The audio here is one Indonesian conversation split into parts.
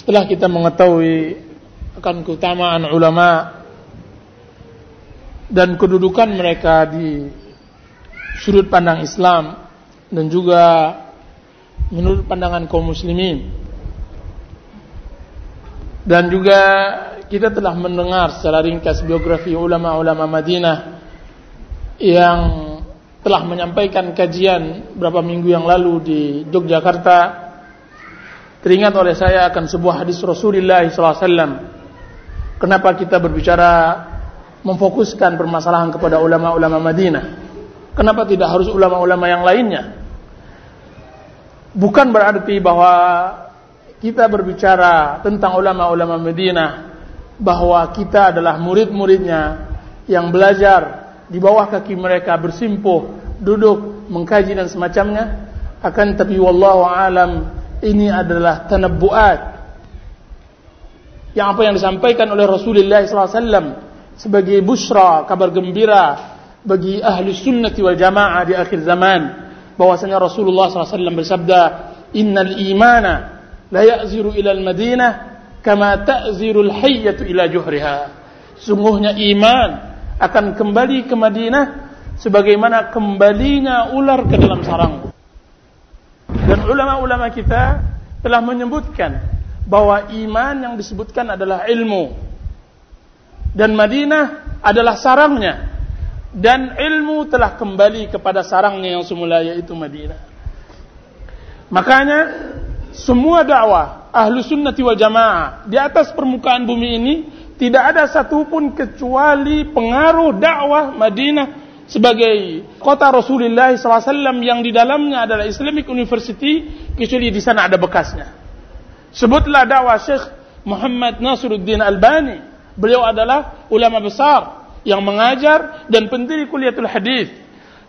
setelah kita mengetahui akan keutamaan ulama dan kedudukan mereka di sudut pandang Islam dan juga menurut pandangan kaum muslimin. Dan juga kita telah mendengar secara ringkas biografi ulama-ulama Madinah yang telah menyampaikan kajian beberapa minggu yang lalu di Yogyakarta teringat oleh saya akan sebuah hadis Rasulullah SAW kenapa kita berbicara memfokuskan permasalahan kepada ulama-ulama Madinah? Kenapa tidak harus ulama-ulama yang lainnya? Bukan berarti bahwa kita berbicara tentang ulama-ulama Madinah bahwa kita adalah murid-muridnya yang belajar di bawah kaki mereka bersimpuh, duduk, mengkaji dan semacamnya. Akan tapi wallahu alam ini adalah tanabbuat yang apa yang disampaikan oleh Rasulullah SAW sebagai busra kabar gembira bagi ahli sunnati wal jamaah di akhir zaman bahwasanya Rasulullah SAW bersabda innal imana la ya'ziru ila al-Madinah kama ta'ziru al-hayyatu ila juhriha. Sungguhnya iman akan kembali ke Madinah sebagaimana kembalinya ular ke dalam sarang. Dan ulama-ulama kita telah menyebutkan bahwa iman yang disebutkan adalah ilmu. Dan Madinah adalah sarangnya. Dan ilmu telah kembali kepada sarangnya yang semula yaitu Madinah. Makanya semua dakwah ahlu sunnati wal jamaah di atas permukaan bumi ini tidak ada satupun kecuali pengaruh dakwah Madinah sebagai kota Rasulullah SAW yang di dalamnya adalah Islamic University kecuali di sana ada bekasnya. Sebutlah dakwah Syekh Muhammad Nasruddin Albani. Beliau adalah ulama besar yang mengajar dan pendiri kuliatul hadis.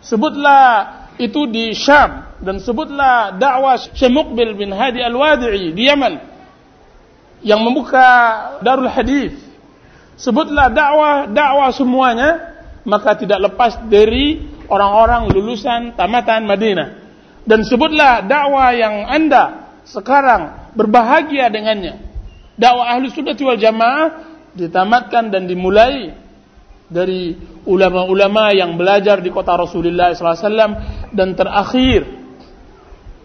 Sebutlah itu di Syam dan sebutlah dakwah Syekh Muqbil bin Hadi Al-Wadi'i di Yaman yang membuka Darul Hadis. Sebutlah dakwah dakwah semuanya maka tidak lepas dari orang-orang lulusan tamatan Madinah. Dan sebutlah dakwah yang Anda sekarang berbahagia dengannya. Dakwah Ahlu Sunnah wal Jamaah ditamatkan dan dimulai dari ulama-ulama yang belajar di kota Rasulullah SAW dan terakhir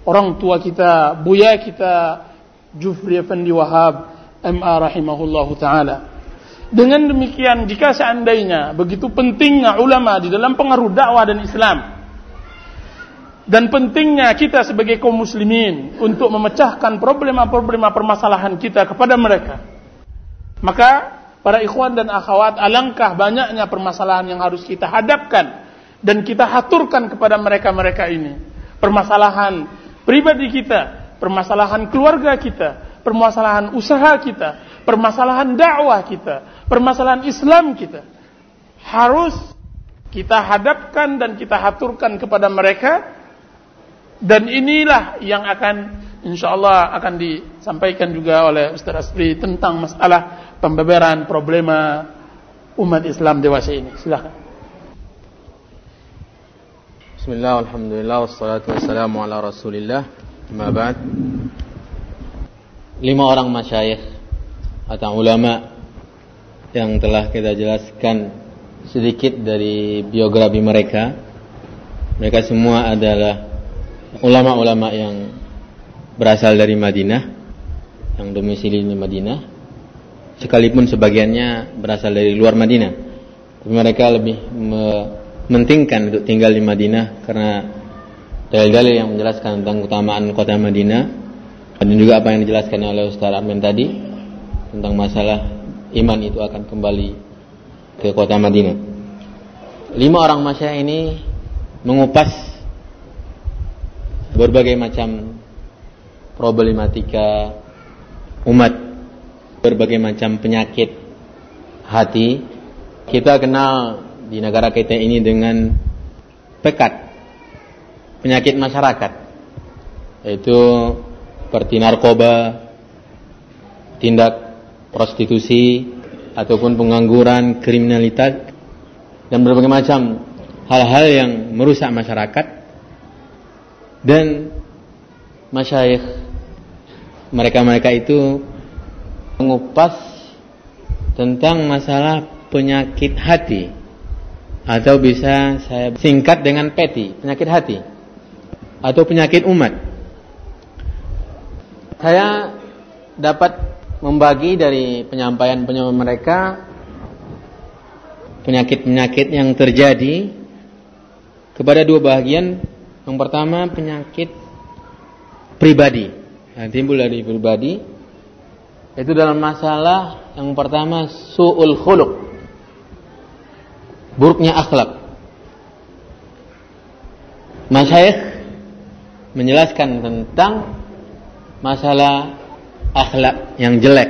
orang tua kita, buya kita Jufri Effendi Wahab MA rahimahullahu taala. Dengan demikian jika seandainya begitu pentingnya ulama di dalam pengaruh dakwah dan Islam dan pentingnya kita sebagai kaum muslimin untuk memecahkan problema-problema permasalahan kita kepada mereka maka para ikhwan dan akhwat, alangkah banyaknya permasalahan yang harus kita hadapkan dan kita haturkan kepada mereka-mereka ini. Permasalahan pribadi kita, permasalahan keluarga kita, permasalahan usaha kita, permasalahan dakwah kita, permasalahan Islam kita. Harus kita hadapkan dan kita haturkan kepada mereka dan inilah yang akan insyaallah akan disampaikan juga oleh Ustaz Asri tentang masalah pembeberan problema umat Islam dewasa ini. Silakan. Bismillah, alhamdulillah, wassalatu wassalamu ala rasulillah Ma ba'd Lima orang masyayikh Atau ulama Yang telah kita jelaskan Sedikit dari biografi mereka. Mereka semua adalah Ulama-ulama yang Berasal dari Madinah Yang domisili di Madinah. Sekalipun sebagiannya berasal dari luar Madinah. Tapi mereka lebih mementingkan untuk tinggal di Madinah karena dalil-dalil yang menjelaskan tentang keutamaan kota Madinah. Dan juga apa yang dijelaskan oleh Ustaz Armin tadi tentang masalah iman itu akan kembali ke kota Madinah. Lima orang masya ini mengupas berbagai macam problematika umat berbagai macam penyakit hati. Kita kenal di negara kita ini dengan pekat penyakit masyarakat yaitu seperti narkoba, tindak prostitusi ataupun pengangguran, kriminalitas dan berbagai macam hal-hal yang merusak masyarakat dan masyayikh mereka-mereka itu mengupas tentang masalah penyakit hati atau bisa saya singkat dengan peti, penyakit hati atau penyakit umat. Saya dapat membagi dari penyampaian-penyampaian mereka penyakit-penyakit yang terjadi kepada dua bagian. Yang pertama penyakit pribadi, yang timbul dari pribadi itu dalam masalah yang pertama su'ul khuluq. Buruknya akhlak. Masyayikh menjelaskan tentang masalah akhlak yang jelek.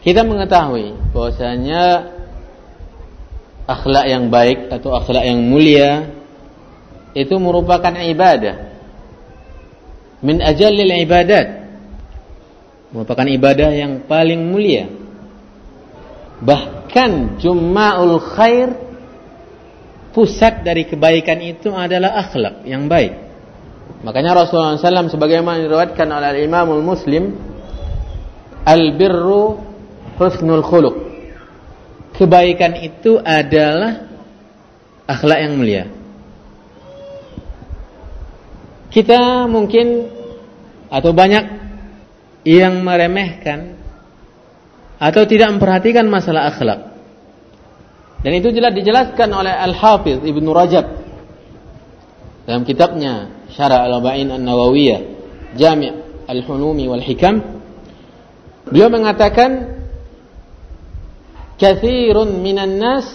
Kita mengetahui bahwasanya akhlak yang baik atau akhlak yang mulia itu merupakan ibadah. Min ajallil ibadat. Merupakan ibadah yang paling mulia. Bahkan Jumma'ul Khair pusat dari kebaikan itu adalah akhlak yang baik. Makanya Rasulullah SAW sebagaimana diriwayatkan oleh Imamul Muslim, al-birru husnul khuluq. Kebaikan itu adalah akhlak yang mulia. Kita mungkin atau banyak yang meremehkan atau tidak memperhatikan masalah akhlak. Dan itu jelas dijelaskan oleh Al-Hafiz Ibnu Rajab dalam kitabnya Syara Al-Arba'in An-Nawawiyah Jami' Al-Hunumi wal Hikam beliau mengatakan kathirun minan nas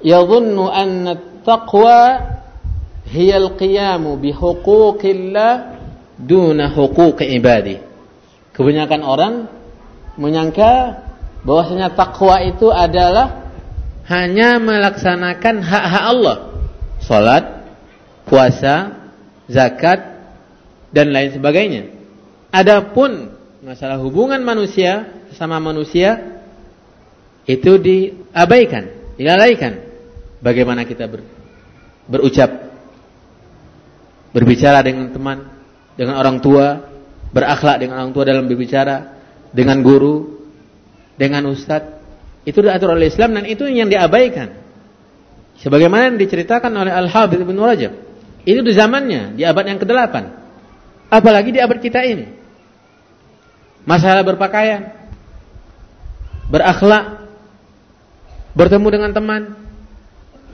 yadhunnu anna at-taqwa hiya al-qiyamu bi huquqillah duna huquqi ibadi kebanyakan orang menyangka bahwasanya takwa itu adalah hanya melaksanakan hak-hak Allah. Salat, puasa, zakat dan lain sebagainya. Adapun masalah hubungan manusia sama manusia itu diabaikan, dilalaikan. Bagaimana kita ber, berucap, berbicara dengan teman, dengan orang tua, berakhlak dengan orang tua dalam berbicara, dengan guru, dengan ustadz, itu diatur oleh Islam dan itu yang diabaikan. Sebagaimana yang diceritakan oleh Al-Habib Ibn Rajab. Itu di zamannya, di abad yang ke-8. Apalagi di abad kita ini. Masalah berpakaian, berakhlak, bertemu dengan teman,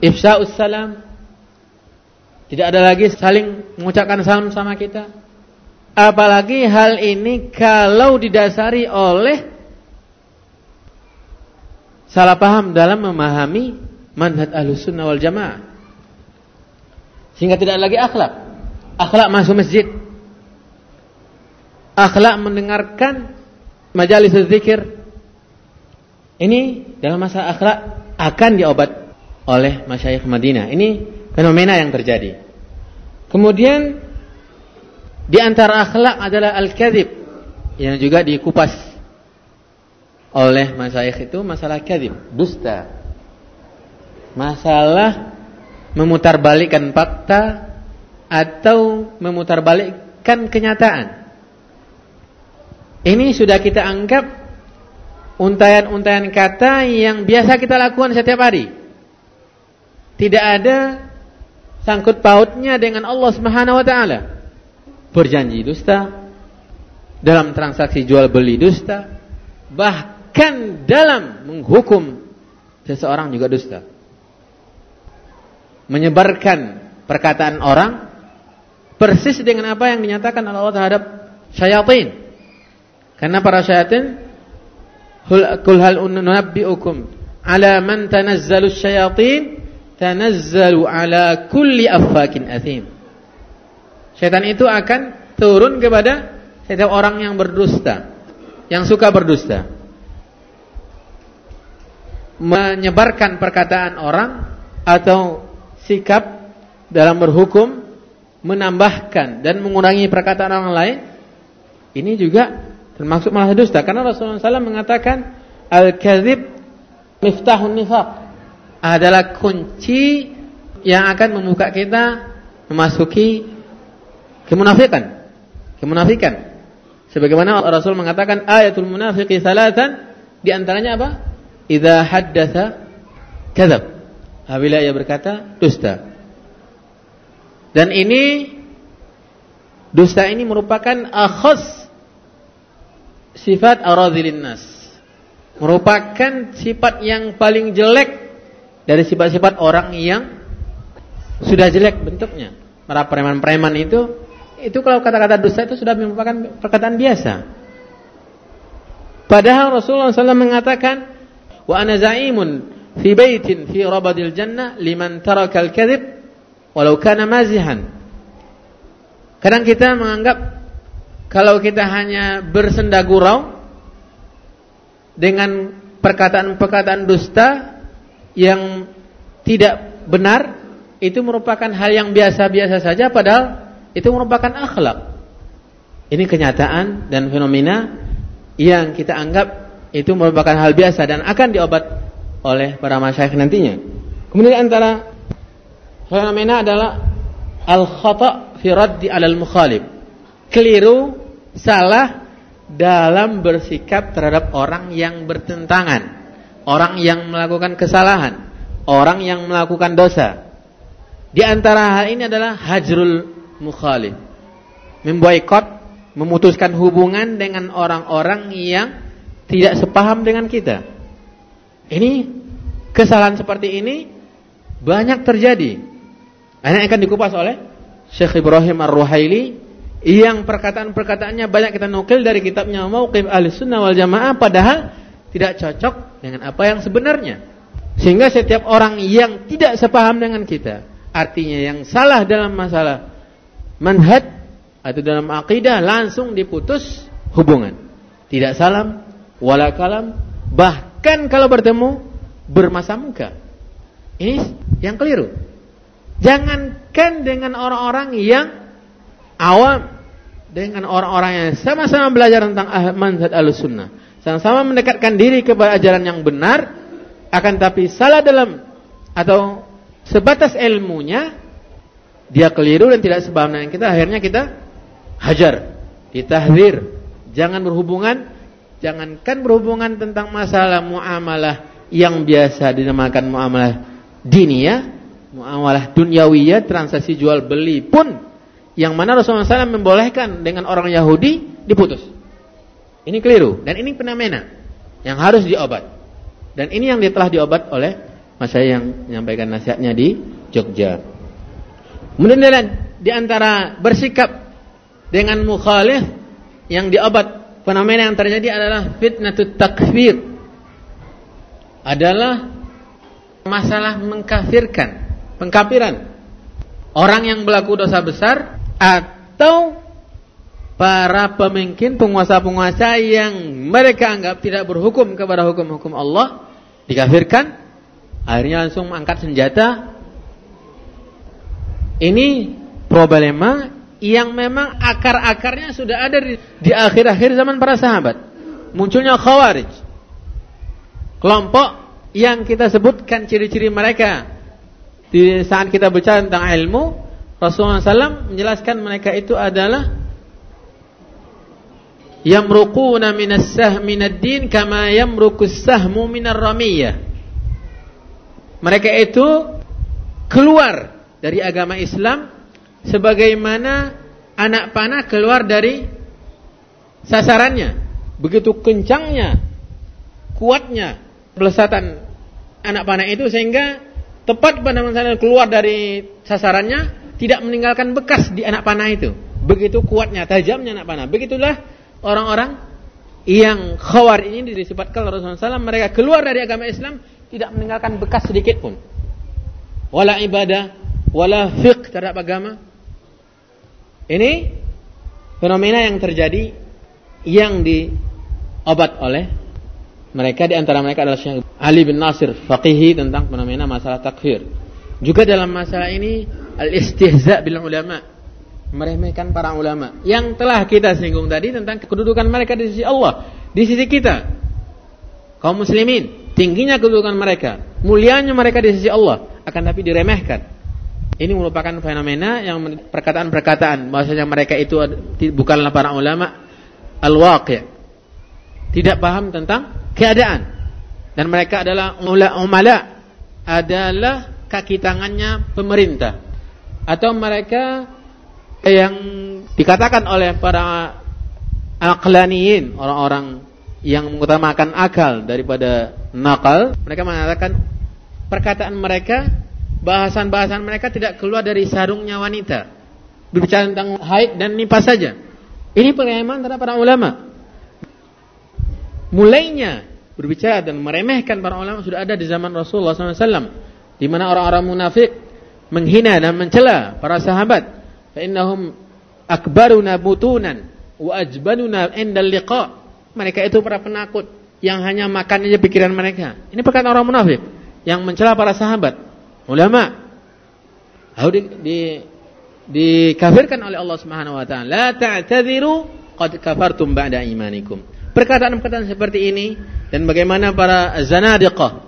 ifsa'us salam, tidak ada lagi saling mengucapkan salam sama kita. Apalagi hal ini kalau didasari oleh salah paham dalam memahami manhaj sunnah wal jamaah. Sehingga tidak lagi akhlak. Akhlak masuk masjid. Akhlak mendengarkan majalis zikir. Ini dalam masa akhlak akan diobat oleh masyayikh Madinah. Ini fenomena yang terjadi. Kemudian di antara akhlak adalah al-kadzib yang juga dikupas oleh masyayikh itu masalah kadhib, dusta. Masalah memutarbalikkan fakta atau memutarbalikkan kenyataan. Ini sudah kita anggap untayan-untayan kata yang biasa kita lakukan setiap hari. Tidak ada sangkut pautnya dengan Allah Subhanahu wa taala. Berjanji dusta, dalam transaksi jual beli dusta, bahkan bahkan dalam menghukum seseorang juga dusta. Menyebarkan perkataan orang persis dengan apa yang dinyatakan oleh Allah terhadap syaitan. Karena para syaitan kul hal unabbiukum ala man tanazzalu syayatin tanazzalu ala kulli affakin athim. Syaitan itu akan turun kepada setiap orang yang berdusta, yang suka berdusta menyebarkan perkataan orang atau sikap dalam berhukum menambahkan dan mengurangi perkataan orang lain ini juga termasuk malah dusta karena Rasulullah SAW mengatakan al-kadzib miftahun nifaq adalah kunci yang akan membuka kita memasuki kemunafikan kemunafikan Sebagaimana Rasul mengatakan ayatul munafiqi salatan di antaranya apa? Idza haddatsa kadzab. Apabila ia berkata dusta. Dan ini dusta ini merupakan akhas sifat aradhilin nas. Merupakan sifat yang paling jelek dari sifat-sifat orang yang sudah jelek bentuknya. Para preman-preman itu itu kalau kata-kata dusta itu sudah merupakan perkataan biasa. Padahal Rasulullah SAW mengatakan wa ana zaimun fi baitin fi rabadil jannah liman taraka al-kadhib walau kana mazihan. Kadang kita menganggap kalau kita hanya bersenda gurau dengan perkataan-perkataan dusta yang tidak benar itu merupakan hal yang biasa-biasa saja padahal itu merupakan akhlak. Ini kenyataan dan fenomena yang kita anggap itu merupakan hal biasa dan akan diobat oleh para masyayikh nantinya. Kemudian antara fenomena adalah al-khata' fi raddi 'alal mukhalif. Keliru salah dalam bersikap terhadap orang yang bertentangan, orang yang melakukan kesalahan, orang yang melakukan dosa. Di antara hal ini adalah hajrul mukhalif. Memboikot, memutuskan hubungan dengan orang-orang yang tidak sepaham dengan kita. Ini kesalahan seperti ini banyak terjadi. Ini akan dikupas oleh Syekh Ibrahim Ar-Ruhaili yang perkataan-perkataannya banyak kita nukil dari kitabnya Mauqif Ahli Sunnah wal Jamaah padahal tidak cocok dengan apa yang sebenarnya. Sehingga setiap orang yang tidak sepaham dengan kita, artinya yang salah dalam masalah manhaj atau dalam akidah langsung diputus hubungan. Tidak salam, wala kalam, bahkan kalau bertemu bermasa muka. Ini yang keliru. Jangankan dengan orang-orang yang awam dengan orang-orang yang sama-sama belajar tentang manhaj al-sunnah. Sama-sama mendekatkan diri kepada ajaran yang benar, akan tapi salah dalam atau sebatas ilmunya, dia keliru dan tidak sebab dengan kita, akhirnya kita hajar, ditahdir. Jangan berhubungan, jangankan berhubungan tentang masalah muamalah yang biasa dinamakan muamalah diniyah, muamalah dunyawiyah, transaksi jual beli pun yang mana Rasulullah SAW membolehkan dengan orang Yahudi diputus. Ini keliru dan ini fenomena yang harus diobat. Dan ini yang telah diobat oleh mas yang menyampaikan nasihatnya di Jogja. Kemudian di antara bersikap dengan mukhalif yang diobat fenomena yang terjadi adalah fitnatut takfir. Adalah masalah mengkafirkan, pengkafiran. Orang yang berlaku dosa besar atau para pemimpin penguasa-penguasa yang mereka anggap tidak berhukum kepada hukum-hukum Allah dikafirkan akhirnya langsung mengangkat senjata ini problema yang memang akar-akarnya sudah ada di, di akhir-akhir zaman para sahabat. Munculnya khawarij. Kelompok yang kita sebutkan ciri-ciri mereka. Di saat kita bicara tentang ilmu Rasulullah SAW menjelaskan mereka itu adalah yamruquna minas sahmi din kama yamruqus sahmu minar ramiyah. Mereka itu keluar dari agama Islam sebagaimana anak panah keluar dari sasarannya. Begitu kencangnya, kuatnya pelesatan anak panah itu sehingga tepat pada masa keluar dari sasarannya tidak meninggalkan bekas di anak panah itu. Begitu kuatnya, tajamnya anak panah. Begitulah orang-orang yang khawar ini disifatkan Rasulullah SAW. Mereka keluar dari agama Islam tidak meninggalkan bekas sedikit pun. Wala ibadah, wala fiqh terhadap agama. Ini fenomena yang terjadi yang diobat oleh mereka di antara mereka adalah Syekh Ali bin Nasir faqihi tentang fenomena masalah takfir. Juga dalam masalah ini al-istihza bil ulama, meremehkan para ulama. Yang telah kita singgung tadi tentang kedudukan mereka di sisi Allah, di sisi kita. Kaum muslimin, tingginya kedudukan mereka, mulianya mereka di sisi Allah, akan tapi diremehkan. Ini merupakan fenomena yang perkataan-perkataan bahwasanya mereka itu bukanlah para ulama, al-waqi'. Tidak paham tentang keadaan. Dan mereka adalah umala, adalah kaki tangannya pemerintah. Atau mereka yang dikatakan oleh para aqlaniyin, orang-orang yang mengutamakan akal daripada nakal, mereka mengatakan perkataan mereka, bahasan-bahasan mereka tidak keluar dari sarungnya wanita. Berbicara tentang haid dan nifas saja. Ini pengaman terhadap para ulama. Mulainya berbicara dan meremehkan para ulama sudah ada di zaman Rasulullah SAW, di mana orang-orang munafik menghina dan mencela para sahabat. Fa innahum akbaruna butunan wa ajbanuna indal liqa. Mereka itu para penakut yang hanya makan aja pikiran mereka. Ini perkataan orang munafik yang mencela para sahabat, ulama. Lalu di, di dikafirkan oleh Allah Subhanahu wa taala. La ta'tadziru qad kafartum ba'da imanikum. Perkataan-perkataan seperti ini dan bagaimana para zanadiqah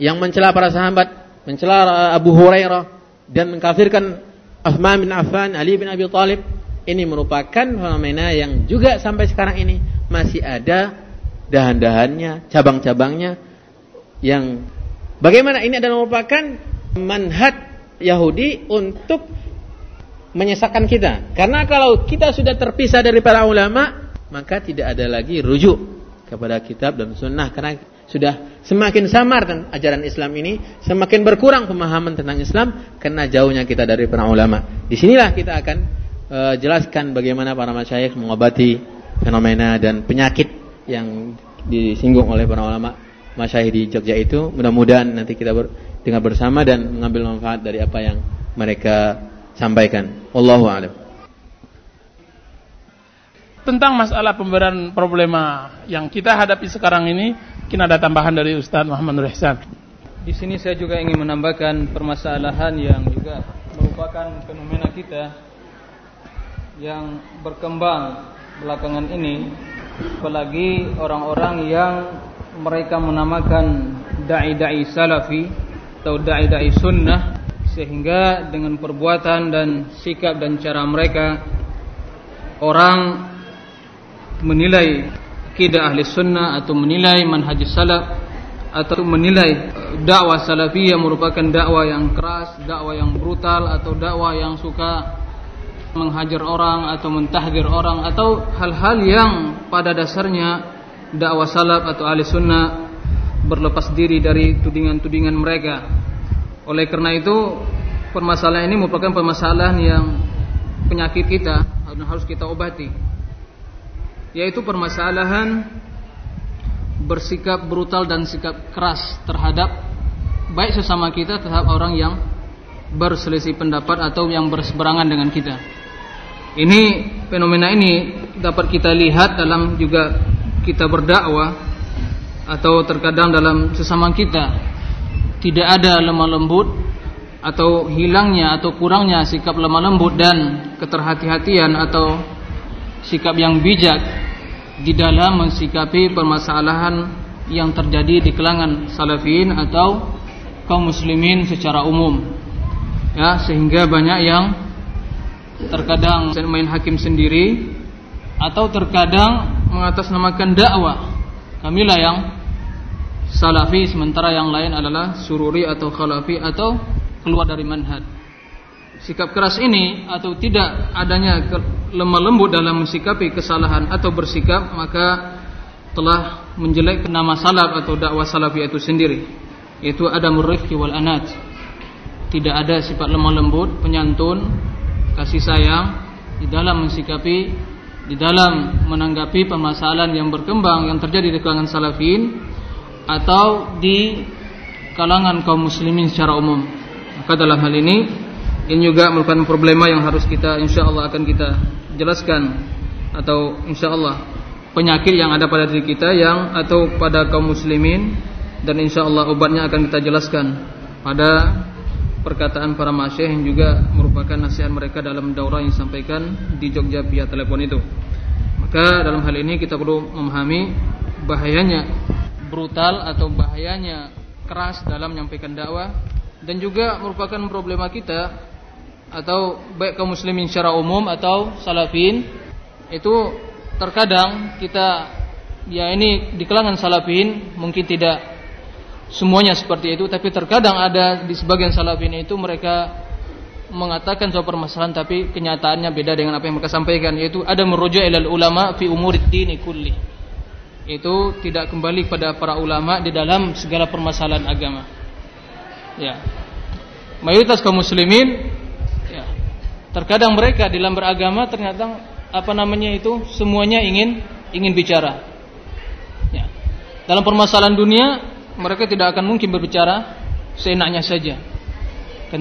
yang mencela para sahabat, mencela Abu Hurairah dan mengkafirkan Uthman bin Affan, Ali bin Abi Thalib ini merupakan fenomena yang juga sampai sekarang ini masih ada dahan-dahannya, cabang-cabangnya yang bagaimana ini adalah merupakan manhaj Yahudi untuk menyesatkan kita. Karena kalau kita sudah terpisah dari para ulama, maka tidak ada lagi rujuk kepada kitab dan sunnah karena sudah semakin samar tentang ajaran Islam ini, semakin berkurang pemahaman tentang Islam karena jauhnya kita dari para ulama. Di sinilah kita akan uh, jelaskan bagaimana para masyayikh mengobati fenomena dan penyakit yang disinggung oleh para ulama masyayikh di Jogja itu. Mudah-mudahan nanti kita ber, dengar bersama dan mengambil manfaat dari apa yang mereka sampaikan. Wallahu a'lam. Tentang masalah pemberian problema yang kita hadapi sekarang ini, mungkin ada tambahan dari Ustaz Muhammad Nur Ihsan. Di sini saya juga ingin menambahkan permasalahan yang juga merupakan fenomena kita yang berkembang belakangan ini apalagi orang-orang yang mereka menamakan dai-dai salafi atau dai-dai sunnah sehingga dengan perbuatan dan sikap dan cara mereka orang menilai akidah ahli sunnah atau menilai manhaj salaf atau menilai dakwah salafiyah merupakan dakwah yang keras, dakwah yang brutal atau dakwah yang suka menghajar orang atau mentahdir orang atau hal-hal yang pada dasarnya dakwah salaf atau ahli sunnah berlepas diri dari tudingan-tudingan mereka. Oleh karena itu permasalahan ini merupakan permasalahan yang penyakit kita dan harus kita obati. Yaitu permasalahan bersikap brutal dan sikap keras terhadap baik sesama kita terhadap orang yang berselisih pendapat atau yang berseberangan dengan kita. Ini fenomena ini dapat kita lihat dalam juga kita berdakwah atau terkadang dalam sesama kita tidak ada lemah lembut atau hilangnya atau kurangnya sikap lemah lembut dan keterhati-hatian atau sikap yang bijak di dalam mensikapi permasalahan yang terjadi di kalangan salafin atau kaum muslimin secara umum. Ya sehingga banyak yang terkadang main hakim sendiri atau terkadang mengatasnamakan dakwah kamilah yang salafi sementara yang lain adalah sururi atau khalafi atau keluar dari manhaj. Sikap keras ini atau tidak adanya lemah lembut dalam mensikapi kesalahan atau bersikap maka telah menjelek nama salaf atau dakwah salafi itu sendiri yaitu ada murrifki wal anat tidak ada sifat lemah lembut penyantun kasih sayang di dalam mensikapi di dalam menanggapi permasalahan yang berkembang yang terjadi di kalangan salafin atau di kalangan kaum muslimin secara umum. Maka dalam hal ini ini juga merupakan problema yang harus kita insya Allah akan kita jelaskan atau insya Allah penyakit yang ada pada diri kita yang atau pada kaum muslimin dan insya Allah obatnya akan kita jelaskan pada perkataan para masyayikh yang juga merupakan nasihat mereka dalam daurah yang disampaikan di Jogja via telepon itu. Maka dalam hal ini kita perlu memahami bahayanya brutal atau bahayanya keras dalam menyampaikan dakwah dan juga merupakan problema kita atau baik kaum muslimin secara umum atau salafin itu terkadang kita ya ini di kalangan salafin mungkin tidak semuanya seperti itu tapi terkadang ada di sebagian salafin itu mereka mengatakan suatu permasalahan tapi kenyataannya beda dengan apa yang mereka sampaikan yaitu ada merujuk ilal ulama fi umurid dini kulli. Itu tidak kembali kepada para ulama di dalam segala permasalahan agama. Ya. Mayoritas kaum muslimin ya. Terkadang mereka dalam beragama ternyata apa namanya itu semuanya ingin ingin bicara. Ya. Dalam permasalahan dunia mereka tidak akan mungkin berbicara seenaknya saja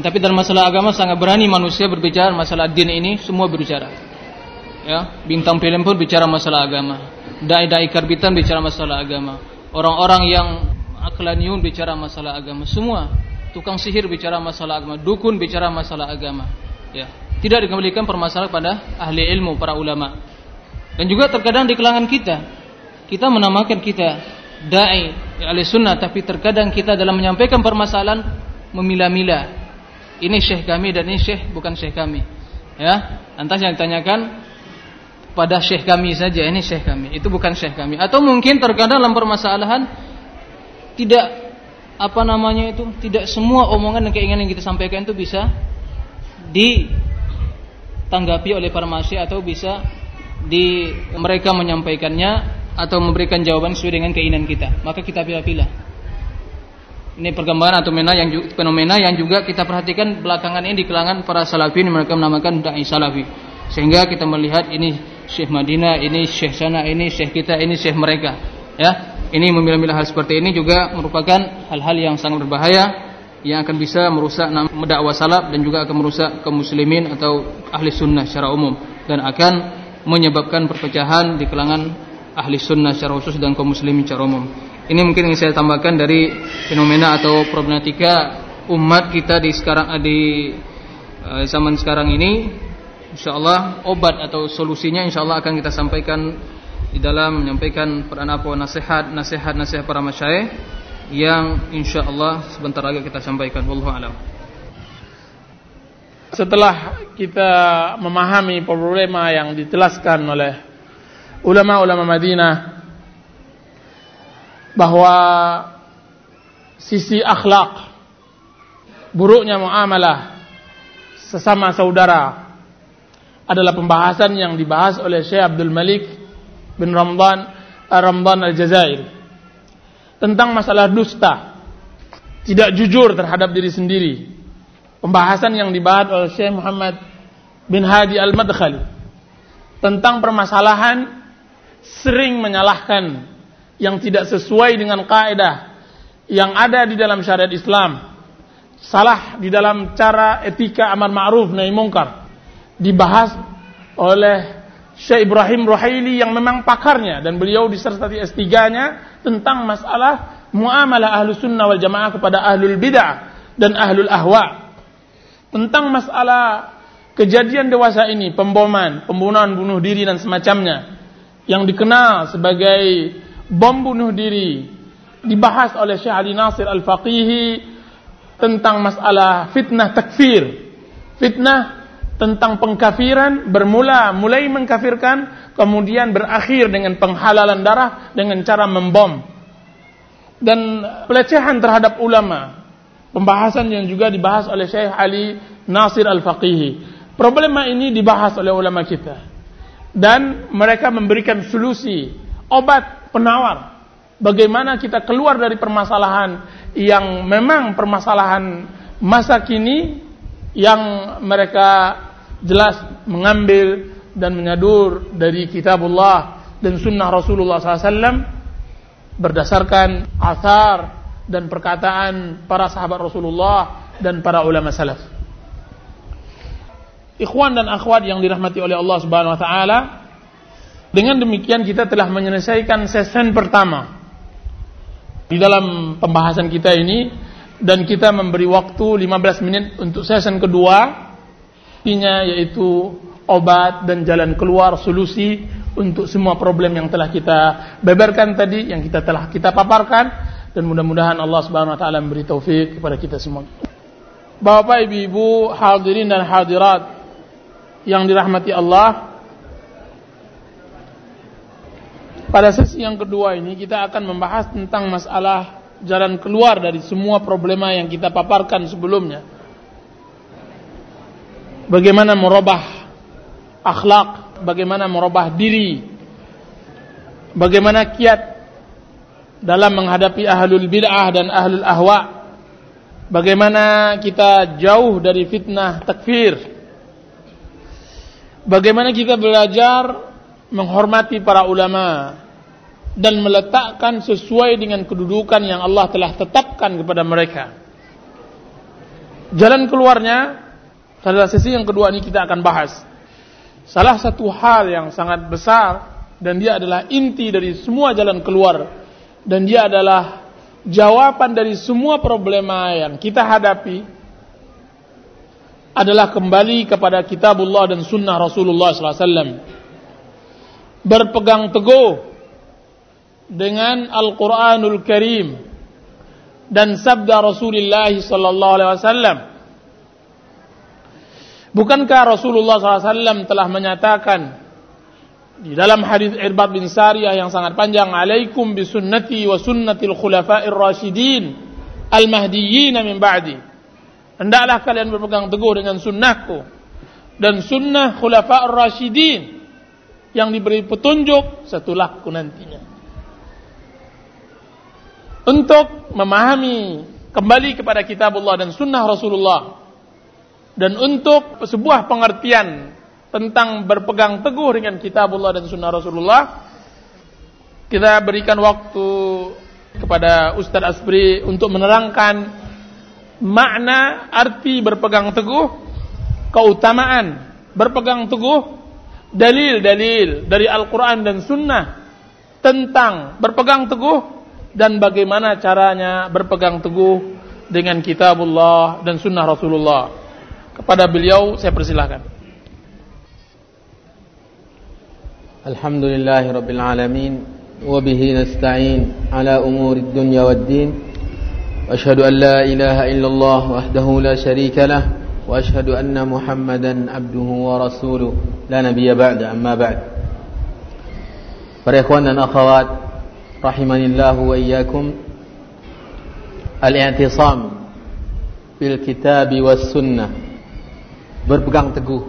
tapi dalam masalah agama sangat berani manusia berbicara masalah din ini semua berbicara. Ya bintang film pun bicara masalah agama. Dai-dai karbitan bicara masalah agama. Orang-orang yang aklaniun bicara masalah agama. Semua. Tukang sihir bicara masalah agama, dukun bicara masalah agama. Ya, tidak dikembalikan permasalahan pada ahli ilmu para ulama. Dan juga terkadang di kalangan kita, kita menamakan kita dai ahli sunnah, tapi terkadang kita dalam menyampaikan permasalahan memilah-milah. Ini syekh kami dan ini syekh bukan syekh kami. Ya, lantas yang ditanyakan pada syekh kami saja, ini syekh kami, itu bukan syekh kami. Atau mungkin terkadang dalam permasalahan tidak apa namanya itu tidak semua omongan dan keinginan yang kita sampaikan itu bisa ditanggapi oleh para manusia atau bisa di mereka menyampaikannya atau memberikan jawaban sesuai dengan keinginan kita maka kita pilih-pilih ini perkembangan atau fenomena yang fenomena yang juga kita perhatikan belakangan ini di kalangan para salafi mereka menamakan dai salafi. Sehingga kita melihat ini Syekh Madinah ini Syekh sana ini Syekh kita ini Syekh mereka. Ya ini memilah-milah hal seperti ini juga merupakan hal-hal yang sangat berbahaya yang akan bisa merusak dakwah salaf dan juga akan merusak kaum muslimin atau ahli sunnah secara umum. Dan akan menyebabkan perpecahan di kalangan ahli sunnah secara khusus dan kaum muslimin secara umum. Ini mungkin yang saya tambahkan dari fenomena atau problematika umat kita di sekarang di uh, zaman sekarang ini. Insyaallah obat atau solusinya insyaallah akan kita sampaikan di dalam menyampaikan peran apa nasihat nasihat nasihat para masyayikh yang insyaallah sebentar lagi kita sampaikan wallahu alam. Setelah kita memahami problema yang dijelaskan oleh ulama-ulama Madinah bahwa sisi akhlak buruknya muamalah sesama saudara adalah pembahasan yang dibahas oleh Syekh Abdul Malik bin Ramdan eh, Ramdan Al-Jazair tentang masalah dusta tidak jujur terhadap diri sendiri. Pembahasan yang dibahas oleh Syekh Muhammad bin Hadi Al-Madkhali tentang permasalahan sering menyalahkan yang tidak sesuai dengan kaidah yang ada di dalam syariat Islam salah di dalam cara etika amar ma'ruf nahi mungkar dibahas oleh Syekh Ibrahim Ruhaili yang memang pakarnya dan beliau disertai S3-nya tentang masalah muamalah ahlu sunnah wal jamaah kepada ahlul bid'ah dan ahlul ahwa. Tentang masalah kejadian dewasa ini, pemboman, pembunuhan bunuh diri dan semacamnya yang dikenal sebagai bom bunuh diri dibahas oleh Syekh Ali Nasir Al-Faqihi tentang masalah fitnah takfir. Fitnah tentang pengkafiran bermula mulai mengkafirkan kemudian berakhir dengan penghalalan darah dengan cara membom. Dan pelecehan terhadap ulama pembahasan yang juga dibahas oleh Syekh Ali Nasir Al-Faqihi. Problema ini dibahas oleh ulama kita. Dan mereka memberikan solusi obat penawar bagaimana kita keluar dari permasalahan yang memang permasalahan masa kini yang mereka jelas mengambil dan menyadur dari kitabullah dan sunnah Rasulullah SAW berdasarkan asar dan perkataan para sahabat Rasulullah dan para ulama salaf. Ikhwan dan akhwat yang dirahmati oleh Allah Subhanahu wa taala, dengan demikian kita telah menyelesaikan sesi pertama di dalam pembahasan kita ini. Dan kita memberi waktu 15 menit untuk sesi kedua. Intinya yaitu obat dan jalan keluar solusi untuk semua problem yang telah kita beberkan tadi yang kita telah kita paparkan. Dan mudah-mudahan Allah Subhanahu wa taala memberi taufik kepada kita semua. Bapak Ibu hadirin dan hadirat yang dirahmati Allah Pada sesi yang kedua ini kita akan membahas tentang masalah jalan keluar dari semua problema yang kita paparkan sebelumnya. Bagaimana merubah akhlak, bagaimana merubah diri, bagaimana kiat dalam menghadapi ahlul bid'ah dan ahlul ahwa. Bagaimana kita jauh dari fitnah takfir. Bagaimana kita belajar menghormati para ulama dan meletakkan sesuai dengan kedudukan yang Allah telah tetapkan kepada mereka. Jalan keluarnya pada sesi yang kedua ini kita akan bahas. Salah satu hal yang sangat besar dan dia adalah inti dari semua jalan keluar dan dia adalah jawaban dari semua problema yang kita hadapi adalah kembali kepada kitabullah dan sunnah Rasulullah SAW. Berpegang teguh dengan Al-Qur'anul Karim dan sabda Rasulullah sallallahu alaihi wasallam. Bukankah Rasulullah SAW telah menyatakan di dalam hadis Irbad bin Sariyah yang sangat panjang, "Alaikum bisunnati wa sunnatil khulafa'ir rasyidin al-mahdiyyin min ba'di." Hendaklah kalian berpegang teguh dengan sunnahku dan sunnah khulafa'ir rasyidin yang diberi petunjuk setelahku nantinya untuk memahami kembali kepada kitabullah dan sunnah Rasulullah. Dan untuk sebuah pengertian tentang berpegang teguh dengan kitabullah dan sunnah Rasulullah kita berikan waktu kepada Ustadz Asbri untuk menerangkan makna arti berpegang teguh keutamaan berpegang teguh dalil-dalil dari Al-Quran dan Sunnah tentang berpegang teguh dan bagaimana caranya berpegang teguh dengan kitabullah dan sunnah Rasulullah. Kepada beliau saya persilahkan. Alhamdulillahi Rabbil Alamin Ala umuri dunya wad din Ashhadu an la ilaha illallah Wahdahu la sharika lah Wa ashhadu anna muhammadan Abduhu wa rasuluh La nabiya ba'da amma ba'd Para ikhwan iyyakum. Al-i'tisam bil kitab was sunnah. Berpegang teguh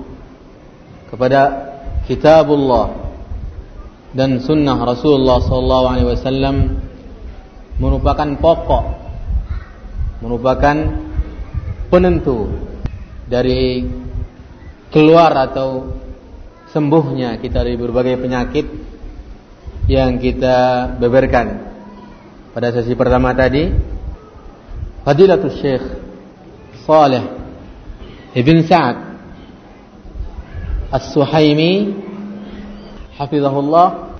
kepada kitabullah dan sunnah Rasulullah sallallahu alaihi wasallam merupakan pokok merupakan penentu dari keluar atau sembuhnya kita dari berbagai penyakit yang kita beberkan pada sesi pertama tadi Fadilatul Syekh Saleh Ibn Sa'ad As-Suhaimi Hafizahullah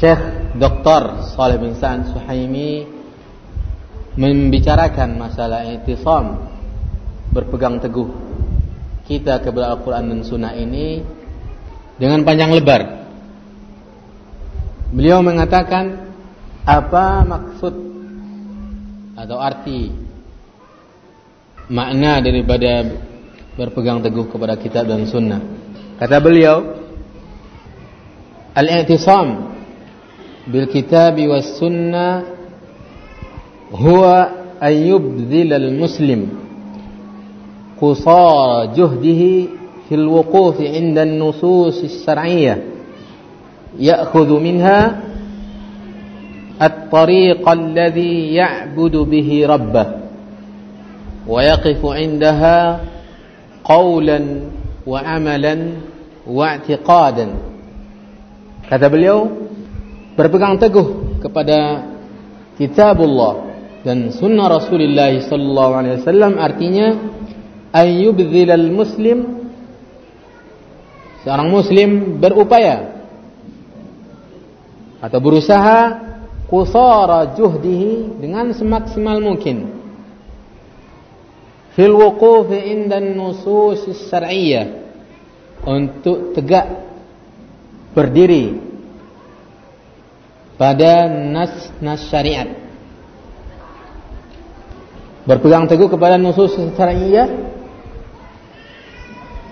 Syekh Dr. Saleh bin Sa'ad Suhaimi membicarakan masalah itisam berpegang teguh kita kepada Al-Quran dan Sunnah ini dengan panjang lebar Beliau mengatakan apa maksud atau arti makna daripada berpegang teguh kepada kitab dan sunnah. Kata beliau, al-i'tisam bil kitab was sunnah huwa ayyubdhil al-muslim qusara juhdihi fil wuquf 'inda an-nusus as-sar'iyyah ya'khudhu منها الطريق الذي يعبد به ربه ويقف عندها قولا وعملا واعتقادا. Kata beliau berpegang teguh kepada kitabullah dan sunnah Rasulullah sallallahu alaihi wasallam. Artinya ayyubdhilal muslim seorang muslim berupaya atau berusaha kusara juhdihi dengan semaksimal mungkin. Fil wuqufi inda nusus syar'iyyah. Untuk tegak berdiri pada nas-nas syariat. Berpegang teguh kepada nusus syar'iyyah.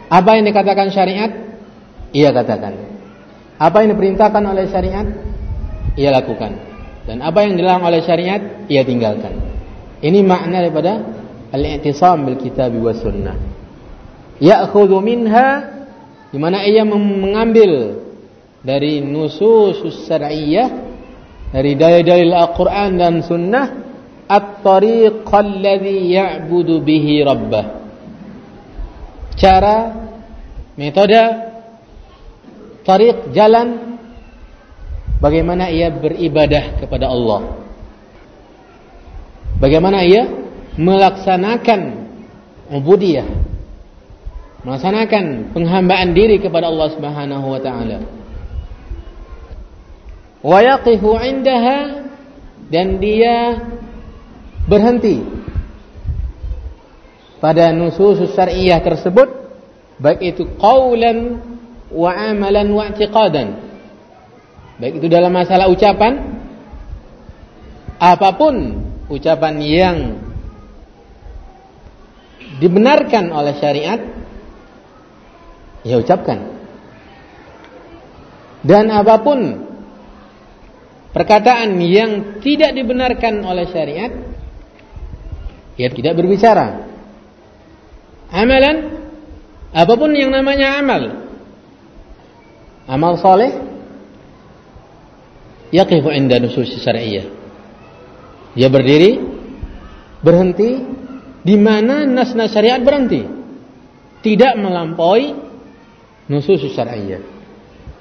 Apa yang dikatakan syariat? Ia katakan. Apa yang diperintahkan oleh syariat, ia lakukan. Dan apa yang dilarang oleh syariat, ia tinggalkan. Ini makna daripada al-i'tisam bil kitab wa sunnah. Ya'khudhu minha di mana ia mengambil dari nusus syar'iyyah dari dalil-dalil Al-Qur'an dan sunnah at-tariq alladhi ya'budu bihi rabbah. Cara metode tariq jalan bagaimana ia beribadah kepada Allah. Bagaimana ia melaksanakan ubudiyah melaksanakan penghambaan diri kepada Allah Subhanahu wa taala. Wa yaqifu 'indaha dan dia berhenti pada nusus syariah tersebut baik itu qaulan wa amalan wa i'tiqadan baik itu dalam masalah ucapan. Apa pun ucapan yang dibenarkan oleh syariat ya ucapkan. Dan apa pun perkataan yang tidak dibenarkan oleh syariat ya tidak berbicara. Amalan apa pun yang namanya amal amal soleh yaqifu inda nusus syariah dia berdiri berhenti di mana nas-nas syariat berhenti. Tidak melampaui nusus syariah.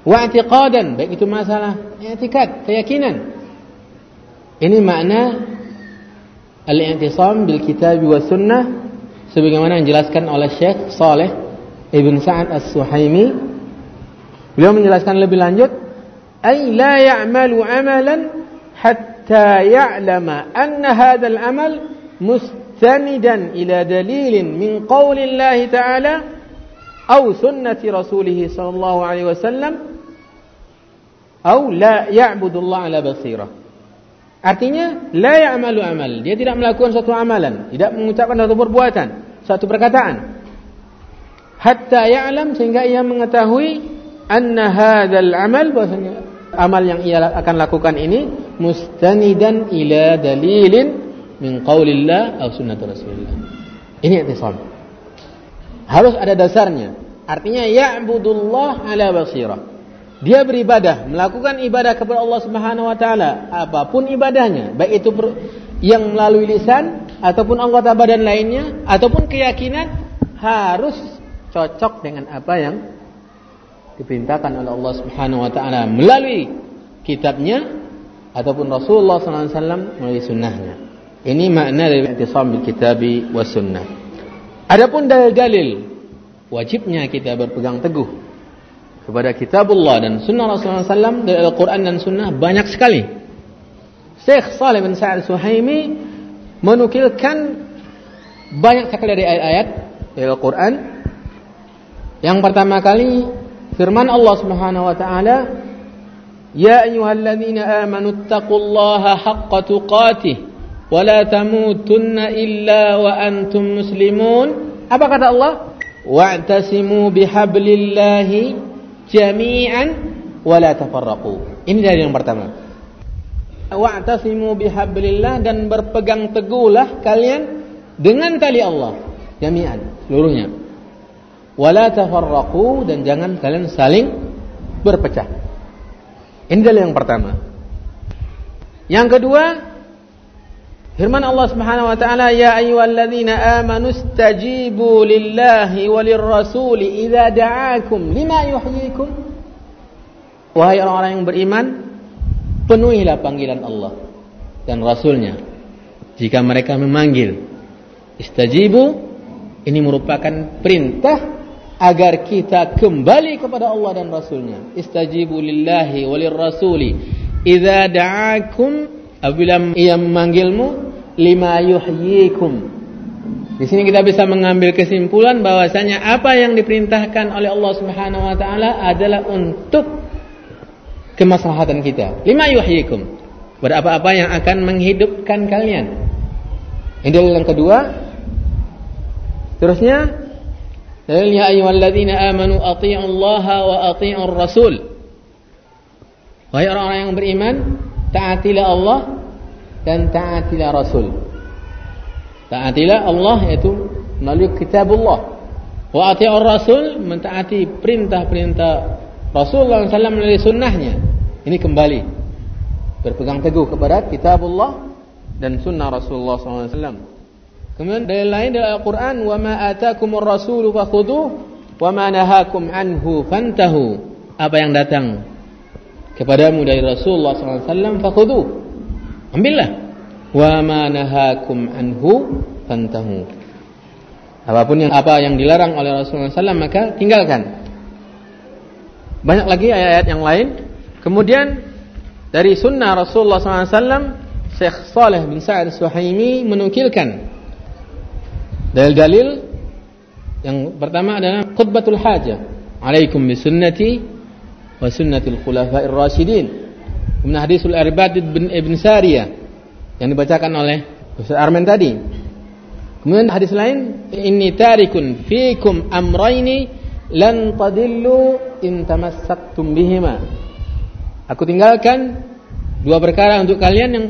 Wa i'tiqadan, baik itu masalah i'tikad, keyakinan. Ini makna al-i'tisam bil kitab wa sunnah sebagaimana yang dijelaskan oleh Syekh Saleh Ibn Sa'ad As-Suhaimi. Beliau menjelaskan lebih lanjut, "Ai la ya'malu amalan hatta ya'lama anna hadzal amal must مستندا إلى دليل من قول الله تعالى أو سنة رسوله صلى الله عليه وسلم أو لا يعبد الله على بصيرة Artinya la ya'malu amal. Dia tidak melakukan suatu amalan, tidak mengucapkan suatu perbuatan, suatu perkataan. Hatta ya'lam sehingga ia mengetahui anna hadzal amal bahwasanya amal yang ia akan lakukan ini mustanidan ila dalilin min qaulillah atau sunnah Rasulullah. Ini i'tisam. Harus ada dasarnya. Artinya ya'budullah ala basirah. Dia beribadah, melakukan ibadah kepada Allah Subhanahu wa taala, apa pun ibadahnya, baik itu yang melalui lisan ataupun anggota badan lainnya ataupun keyakinan harus cocok dengan apa yang diperintahkan oleh Allah Subhanahu wa taala melalui kitabnya ataupun Rasulullah wasallam melalui sunnahnya. Ini makna dari i'tisam bil kitabi was sunnah. Adapun dalil-dalil wajibnya kita berpegang teguh kepada kitabullah dan sunnah Rasulullah SAW dari Al-Quran dan sunnah banyak sekali. Syekh Saleh bin Sa'ad Suhaimi menukilkan banyak sekali dari ayat-ayat dari Al-Quran. Yang pertama kali firman Allah Subhanahu wa taala, "Ya ayyuhalladzina amanu taqullaha haqqa tuqatih wala tamutunna illa wa antum muslimun. Apa kata Allah? Wa'tasimu bihablillahi jami'an wala tafarraqu. Ini dari yang pertama. Wa'tasimu bihablillah dan berpegang teguhlah kalian dengan tali Allah jami'an seluruhnya wala tafarraqu dan jangan kalian saling berpecah ini dari yang pertama yang kedua Firman Allah Subhanahu wa taala, "Ya ayyuhalladzina amanu istajibu lillahi walir rasuli idza da'akum lima yuhyikum." Wahai orang-orang yang beriman, penuhilah panggilan Allah dan Rasulnya jika mereka memanggil. Istajibu ini merupakan perintah agar kita kembali kepada Allah dan Rasulnya. Istajibu lillahi walir rasuli idza da'akum apabila ia memanggilmu lima yuhyikum. Di sini kita bisa mengambil kesimpulan bahwasanya apa yang diperintahkan oleh Allah Subhanahu wa taala adalah untuk kemaslahatan kita. Lima yuhyikum. Berapa-apa yang akan menghidupkan kalian. Ini yang kedua. Terusnya dalilnya ayyuhalladzina amanu athi'ullaha wa athi'ur rasul. Wahai orang-orang yang beriman, taatilah Allah dan taatilah Rasul. Taatilah Allah yaitu melalui kitabullah. Wa ati'ur Rasul mentaati perintah-perintah Rasulullah SAW melalui sunnahnya. Ini kembali berpegang teguh kepada kitabullah dan sunnah Rasulullah SAW. Kemudian dari lain dari Al-Quran, wa ma atakumur rasulu fakhuduh, wa ma nahakum anhu fantahu. Apa yang datang kepadamu dari Rasulullah SAW fakhuduh. Ambillah. Wa ma nahakum anhu fantahu. Apa pun yang apa yang dilarang oleh Rasulullah SAW maka tinggalkan. Banyak lagi ayat-ayat yang lain. Kemudian dari sunnah Rasulullah SAW, Syekh Saleh bin Sa'ad Suhaimi menukilkan dalil-dalil yang pertama adalah khutbatul hajah. Alaikum bisunnati wa sunnatil khulafa'ir rasyidin. Kemudian hadisul Arbad bin Ibn Sariyah yang dibacakan oleh Ustaz Armen tadi. Kemudian hadis lain, inni tarikun fikum amraini lan tadillu in tamassaktum bihima. Aku tinggalkan dua perkara untuk kalian yang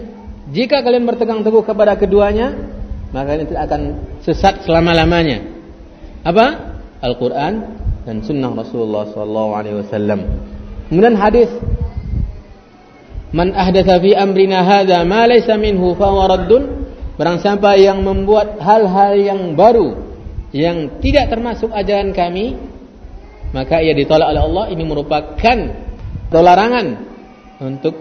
jika kalian bertegang teguh kepada keduanya, maka tidak akan sesat selama-lamanya. Apa? Al-Quran dan Sunnah Rasulullah Sallallahu Alaihi Wasallam. Kemudian hadis Man ahdatha fi amrina hadza ma laysa minhu fa huwa raddun. Barang siapa yang membuat hal-hal yang baru yang tidak termasuk ajaran kami, maka ia ditolak oleh Allah. Ini merupakan larangan untuk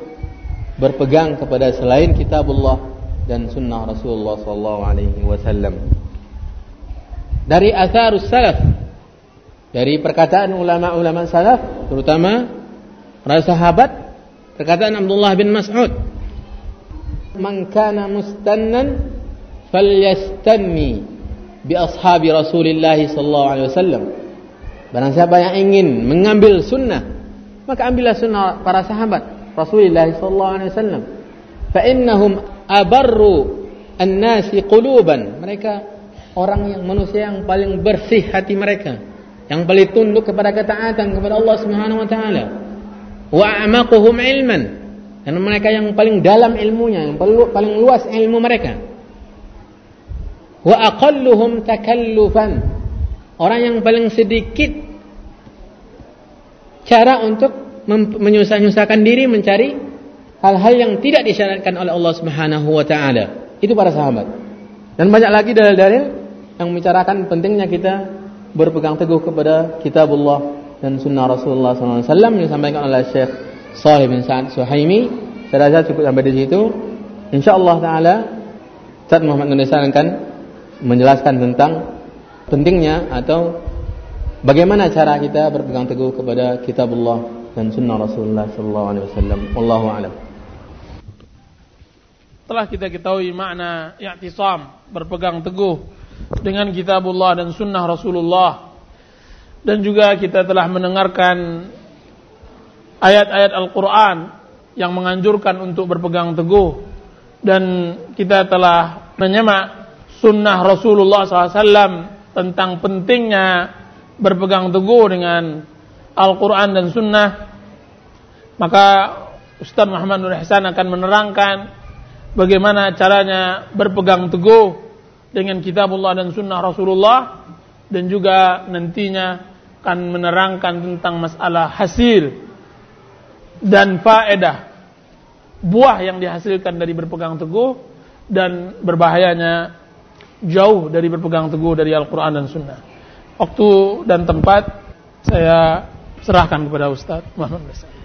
berpegang kepada selain kitabullah dan sunnah Rasulullah sallallahu alaihi wasallam. Dari asarus salaf dari perkataan ulama-ulama salaf terutama para sahabat perkataan Abdullah bin Mas'ud man kana mustannan falyastanni bi ashabi Rasulillah sallallahu alaihi wasallam barang siapa yang ingin mengambil sunnah maka ambillah sunnah para sahabat Rasulullah sallallahu alaihi wasallam fa innahum abarru an-nasi quluban. Mereka orang yang manusia yang paling bersih hati mereka, yang paling tunduk kepada ketaatan kepada Allah Subhanahu wa taala. Wa a'maquhum ilman. Dan mereka yang paling dalam ilmunya, yang paling luas ilmu mereka. Wa aqalluhum takallufan. Orang yang paling sedikit cara untuk menyusah-nyusahkan diri mencari hal-hal yang tidak disyaratkan oleh Allah Subhanahu wa taala. Itu para sahabat. Dan banyak lagi dalil-dalil yang membicarakan pentingnya kita berpegang teguh kepada kitabullah dan sunnah Rasulullah SAW yang disampaikan oleh Syekh Salih bin Sa'ad Suhaimi. Saya rasa cukup sampai di situ. InsyaAllah Ta'ala Ustaz Muhammad Indonesia akan menjelaskan tentang pentingnya atau bagaimana cara kita berpegang teguh kepada kitabullah dan sunnah Rasulullah sallallahu alaihi wasallam. Wallahu a'lam. Telah kita ketahui makna i'tisam, berpegang teguh dengan kitabullah dan sunnah Rasulullah. Dan juga kita telah mendengarkan ayat-ayat Al-Quran yang menganjurkan untuk berpegang teguh. Dan kita telah menyemak sunnah Rasulullah SAW tentang pentingnya berpegang teguh dengan Al-Quran dan Sunnah. Maka Ustaz Muhammad Nur Ihsan akan menerangkan bagaimana caranya berpegang teguh dengan kitabullah dan sunnah Rasulullah dan juga nantinya akan menerangkan tentang masalah hasil dan faedah buah yang dihasilkan dari berpegang teguh dan berbahayanya jauh dari berpegang teguh dari Al-Quran dan Sunnah. Waktu dan tempat saya serahkan kepada Ustaz Muhammad Besar.